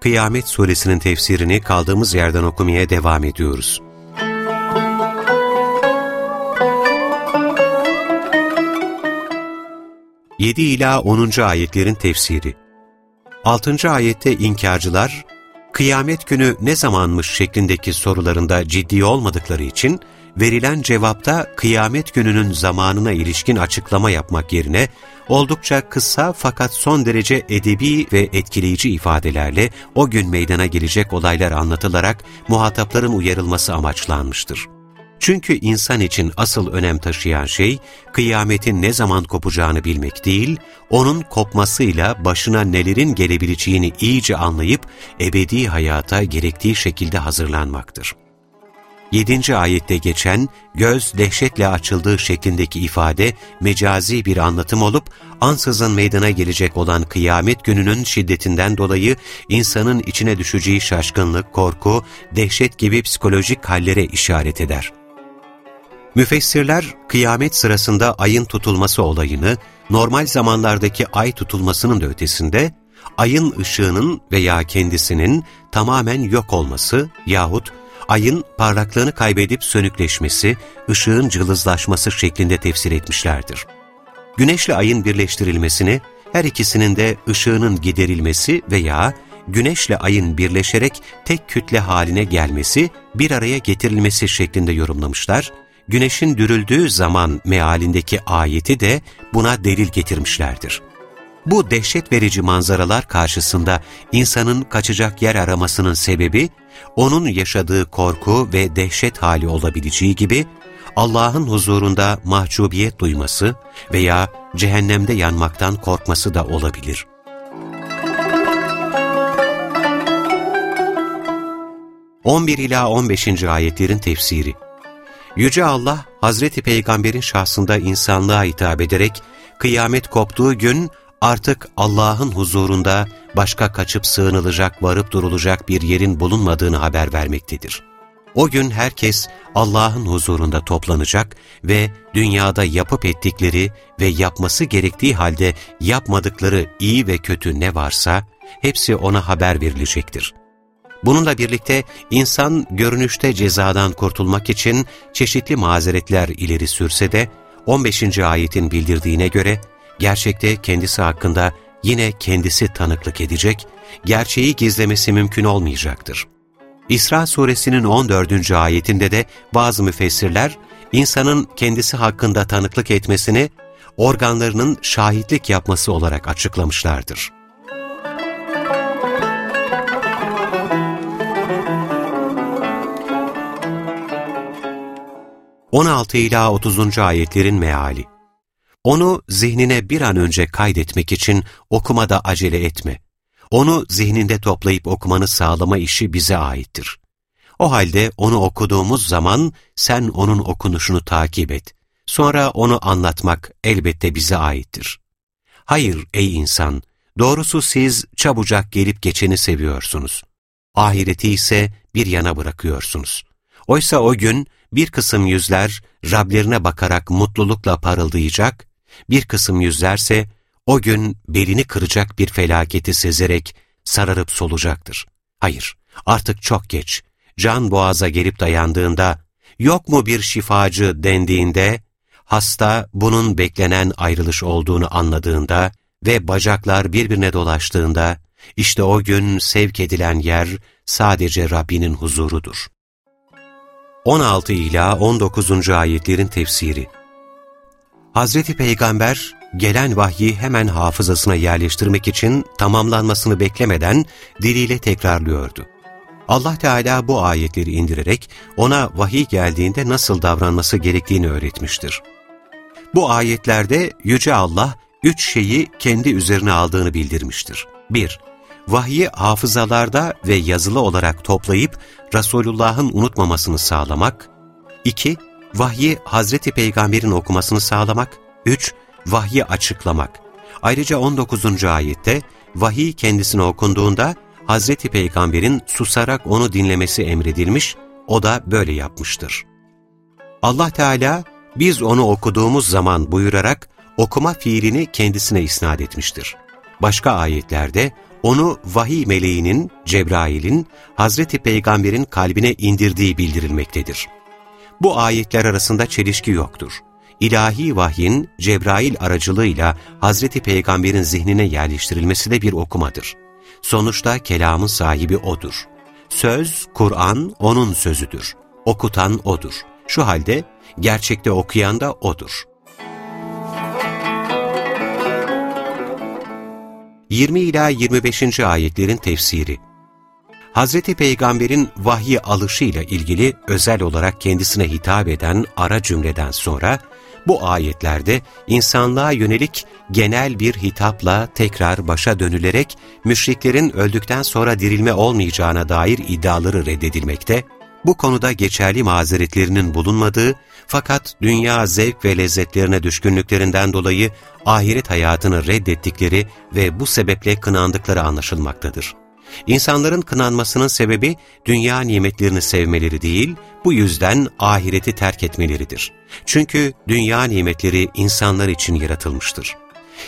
Kıyamet Suresinin tefsirini kaldığımız yerden okumaya devam ediyoruz. Yedi ila 10. ayetlerin tefsiri 6. ayette inkarcılar, kıyamet günü ne zamanmış şeklindeki sorularında ciddi olmadıkları için, verilen cevapta kıyamet gününün zamanına ilişkin açıklama yapmak yerine oldukça kısa fakat son derece edebi ve etkileyici ifadelerle o gün meydana gelecek olaylar anlatılarak muhatapların uyarılması amaçlanmıştır. Çünkü insan için asıl önem taşıyan şey, kıyametin ne zaman kopacağını bilmek değil, onun kopmasıyla başına nelerin gelebileceğini iyice anlayıp ebedi hayata gerektiği şekilde hazırlanmaktır. 7. ayette geçen göz dehşetle açıldığı şeklindeki ifade mecazi bir anlatım olup ansızın meydana gelecek olan kıyamet gününün şiddetinden dolayı insanın içine düşeceği şaşkınlık, korku, dehşet gibi psikolojik hallere işaret eder. Müfessirler kıyamet sırasında ayın tutulması olayını normal zamanlardaki ay tutulmasının da ötesinde ayın ışığının veya kendisinin tamamen yok olması yahut ayın parlaklığını kaybedip sönükleşmesi, ışığın cılızlaşması şeklinde tefsir etmişlerdir. Güneşle ayın birleştirilmesini, her ikisinin de ışığının giderilmesi veya güneşle ayın birleşerek tek kütle haline gelmesi, bir araya getirilmesi şeklinde yorumlamışlar, güneşin dürüldüğü zaman mealindeki ayeti de buna delil getirmişlerdir. Bu dehşet verici manzaralar karşısında insanın kaçacak yer aramasının sebebi, onun yaşadığı korku ve dehşet hali olabileceği gibi, Allah'ın huzurunda mahcubiyet duyması veya cehennemde yanmaktan korkması da olabilir. On ila 15. ayetlerin tefsiri Yüce Allah, Hazreti Peygamber'in şahsında insanlığa hitap ederek, kıyamet koptuğu gün artık Allah'ın huzurunda başka kaçıp sığınılacak, varıp durulacak bir yerin bulunmadığını haber vermektedir. O gün herkes Allah'ın huzurunda toplanacak ve dünyada yapıp ettikleri ve yapması gerektiği halde yapmadıkları iyi ve kötü ne varsa hepsi ona haber verilecektir. Bununla birlikte insan görünüşte cezadan kurtulmak için çeşitli mazeretler ileri sürse de 15. ayetin bildirdiğine göre gerçekte kendisi hakkında yine kendisi tanıklık edecek, gerçeği gizlemesi mümkün olmayacaktır. İsra suresinin 14. ayetinde de bazı müfessirler, insanın kendisi hakkında tanıklık etmesini, organlarının şahitlik yapması olarak açıklamışlardır. İla 30. ayetlerin meali onu zihnine bir an önce kaydetmek için okumada acele etme. Onu zihninde toplayıp okumanı sağlama işi bize aittir. O halde onu okuduğumuz zaman sen onun okunuşunu takip et. Sonra onu anlatmak elbette bize aittir. Hayır ey insan, doğrusu siz çabucak gelip geçeni seviyorsunuz. Ahireti ise bir yana bırakıyorsunuz. Oysa o gün bir kısım yüzler Rablerine bakarak mutlulukla parıldayacak, bir kısım yüzlerse o gün belini kıracak bir felaketi sezerek sararıp solacaktır. Hayır, artık çok geç. Can boğaza gelip dayandığında, yok mu bir şifacı dendiğinde, hasta bunun beklenen ayrılış olduğunu anladığında ve bacaklar birbirine dolaştığında, işte o gün sevk edilen yer sadece Rabbinin huzurudur. 16 ila 19. ayetlerin tefsiri Hazreti Peygamber gelen vahyi hemen hafızasına yerleştirmek için tamamlanmasını beklemeden diliyle tekrarlıyordu. Allah Teala bu ayetleri indirerek ona vahiy geldiğinde nasıl davranması gerektiğini öğretmiştir. Bu ayetlerde Yüce Allah üç şeyi kendi üzerine aldığını bildirmiştir. 1- vahyi hafızalarda ve yazılı olarak toplayıp Resulullah'ın unutmamasını sağlamak. 2. Vahyi Hazreti Peygamber'in okumasını sağlamak. 3. Vahyi açıklamak. Ayrıca 19. ayette vahiy kendisine okunduğunda Hazreti Peygamber'in susarak onu dinlemesi emredilmiş, o da böyle yapmıştır. Allah Teala biz onu okuduğumuz zaman buyurarak okuma fiilini kendisine isnat etmiştir. Başka ayetlerde onu vahiy meleğinin, Cebrail'in, Hazreti Peygamber'in kalbine indirdiği bildirilmektedir. Bu ayetler arasında çelişki yoktur. İlahi vahyin Cebrail aracılığıyla Hazreti Peygamber'in zihnine yerleştirilmesi de bir okumadır. Sonuçta kelamın sahibi O'dur. Söz, Kur'an O'nun sözüdür. Okutan O'dur. Şu halde gerçekte okuyan da O'dur. 20 ila 25. ayetlerin tefsiri Hz. Peygamber'in vahyi alışıyla ilgili özel olarak kendisine hitap eden ara cümleden sonra, bu ayetlerde insanlığa yönelik genel bir hitapla tekrar başa dönülerek müşriklerin öldükten sonra dirilme olmayacağına dair iddiaları reddedilmekte, bu konuda geçerli mazeretlerinin bulunmadığı fakat dünya zevk ve lezzetlerine düşkünlüklerinden dolayı ahiret hayatını reddettikleri ve bu sebeple kınandıkları anlaşılmaktadır. İnsanların kınanmasının sebebi dünya nimetlerini sevmeleri değil, bu yüzden ahireti terk etmeleridir. Çünkü dünya nimetleri insanlar için yaratılmıştır.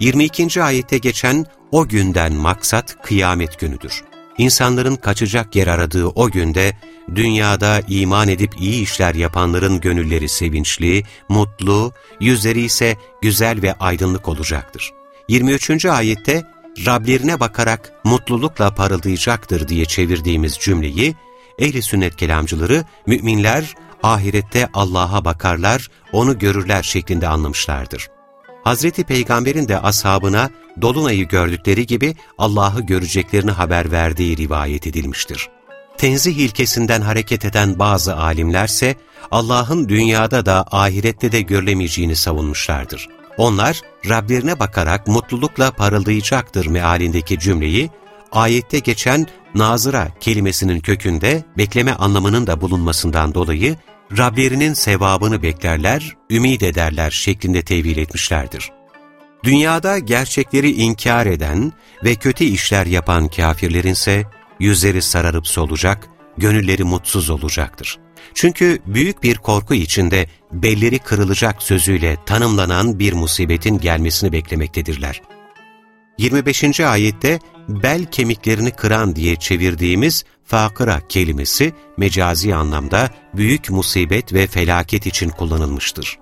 22. ayette geçen o günden maksat kıyamet günüdür. İnsanların kaçacak yer aradığı o günde, dünyada iman edip iyi işler yapanların gönülleri sevinçli, mutlu, yüzleri ise güzel ve aydınlık olacaktır. 23. ayette, Rablerine bakarak mutlulukla parıldayacaktır diye çevirdiğimiz cümleyi, ehli sünnet kelamcıları, müminler ahirette Allah'a bakarlar, onu görürler şeklinde anlamışlardır. Hazreti Peygamber'in de ashabına Dolunay'ı gördükleri gibi Allah'ı göreceklerini haber verdiği rivayet edilmiştir. Tenzih ilkesinden hareket eden bazı alimlerse Allah'ın dünyada da ahirette de görülemeyeceğini savunmuşlardır. Onlar Rablerine bakarak mutlulukla parıldayacaktır mealindeki cümleyi ayette geçen nazıra kelimesinin kökünde bekleme anlamının da bulunmasından dolayı Rablerinin sevabını beklerler, ümid ederler şeklinde tevil etmişlerdir. Dünyada gerçekleri inkar eden ve kötü işler yapan kafirlerin ise yüzleri sararıp solacak, gönülleri mutsuz olacaktır. Çünkü büyük bir korku içinde belleri kırılacak sözüyle tanımlanan bir musibetin gelmesini beklemektedirler. 25. ayette bel kemiklerini kıran diye çevirdiğimiz fakıra kelimesi mecazi anlamda büyük musibet ve felaket için kullanılmıştır.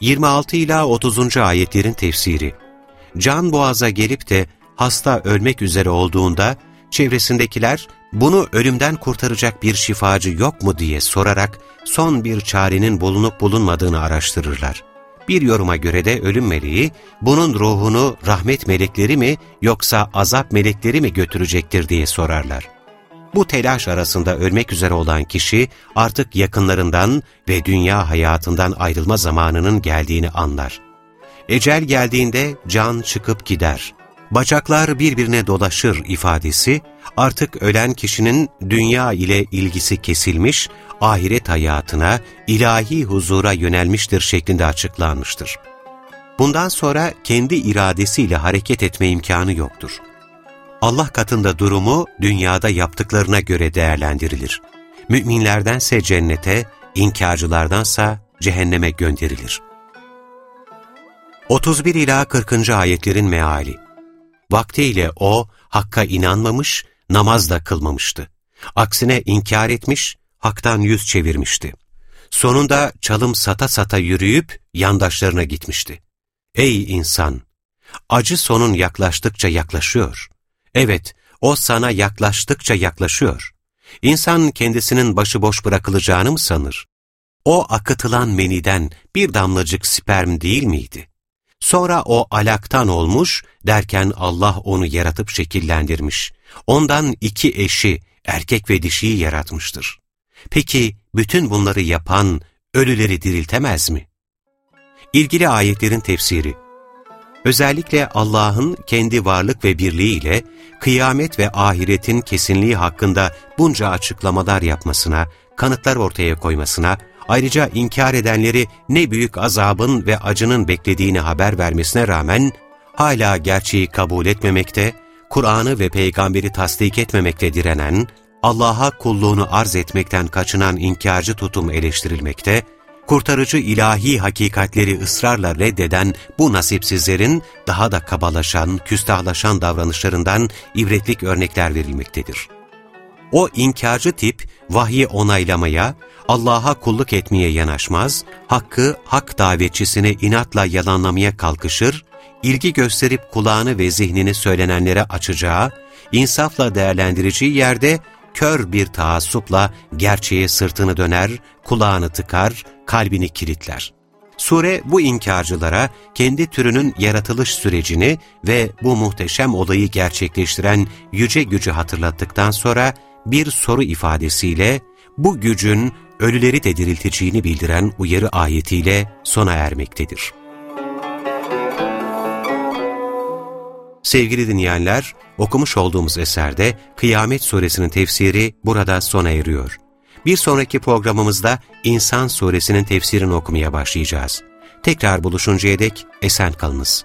26 ila 30. ayetlerin tefsiri Can boğaza gelip de hasta ölmek üzere olduğunda çevresindekiler bunu ölümden kurtaracak bir şifacı yok mu diye sorarak son bir çarenin bulunup bulunmadığını araştırırlar. Bir yoruma göre de ölüm meleği bunun ruhunu rahmet melekleri mi yoksa azap melekleri mi götürecektir diye sorarlar. Bu telaş arasında ölmek üzere olan kişi artık yakınlarından ve dünya hayatından ayrılma zamanının geldiğini anlar. Ecel geldiğinde can çıkıp gider. Bacaklar birbirine dolaşır ifadesi artık ölen kişinin dünya ile ilgisi kesilmiş, ahiret hayatına, ilahi huzura yönelmiştir şeklinde açıklanmıştır. Bundan sonra kendi iradesiyle hareket etme imkanı yoktur. Allah katında durumu dünyada yaptıklarına göre değerlendirilir. Müminlerdense cennete, inkarcılardansa cehenneme gönderilir. 31 ila 40. ayetlerin meali Vaktiyle o, Hakk'a inanmamış, namaz da kılmamıştı. Aksine inkar etmiş, haktan yüz çevirmişti. Sonunda çalım sata sata yürüyüp yandaşlarına gitmişti. Ey insan! Acı sonun yaklaştıkça yaklaşıyor. Evet, o sana yaklaştıkça yaklaşıyor. İnsan kendisinin başıboş bırakılacağını mı sanır? O akıtılan meniden bir damlacık sperm değil miydi? Sonra o alaktan olmuş derken Allah onu yaratıp şekillendirmiş. Ondan iki eşi, erkek ve dişiyi yaratmıştır. Peki bütün bunları yapan ölüleri diriltemez mi? İlgili ayetlerin tefsiri özellikle Allah'ın kendi varlık ve birliğiyle kıyamet ve ahiretin kesinliği hakkında bunca açıklamalar yapmasına, kanıtlar ortaya koymasına, ayrıca inkar edenleri ne büyük azabın ve acının beklediğini haber vermesine rağmen, hala gerçeği kabul etmemekte, Kur'an'ı ve peygamberi tasdik etmemekle direnen, Allah'a kulluğunu arz etmekten kaçınan inkarcı tutum eleştirilmekte, kurtarıcı ilahi hakikatleri ısrarla reddeden bu nasipsizlerin daha da kabalaşan, küstahlaşan davranışlarından ibretlik örnekler verilmektedir. O inkarcı tip, vahyi onaylamaya, Allah'a kulluk etmeye yanaşmaz, hakkı, hak davetçisini inatla yalanlamaya kalkışır, ilgi gösterip kulağını ve zihnini söylenenlere açacağı, insafla değerlendireceği yerde kör bir taassupla gerçeğe sırtını döner, kulağını tıkar, kalbini kilitler. Sure bu inkarcılara kendi türünün yaratılış sürecini ve bu muhteşem olayı gerçekleştiren yüce gücü hatırlattıktan sonra bir soru ifadesiyle bu gücün ölüleri de dirilteceğini bildiren uyarı ayetiyle sona ermektedir. Sevgili dinleyenler, okumuş olduğumuz eserde Kıyamet Suresinin tefsiri burada sona eriyor. Bir sonraki programımızda İnsan Suresinin tefsirini okumaya başlayacağız. Tekrar buluşuncaya dek esen kalınız.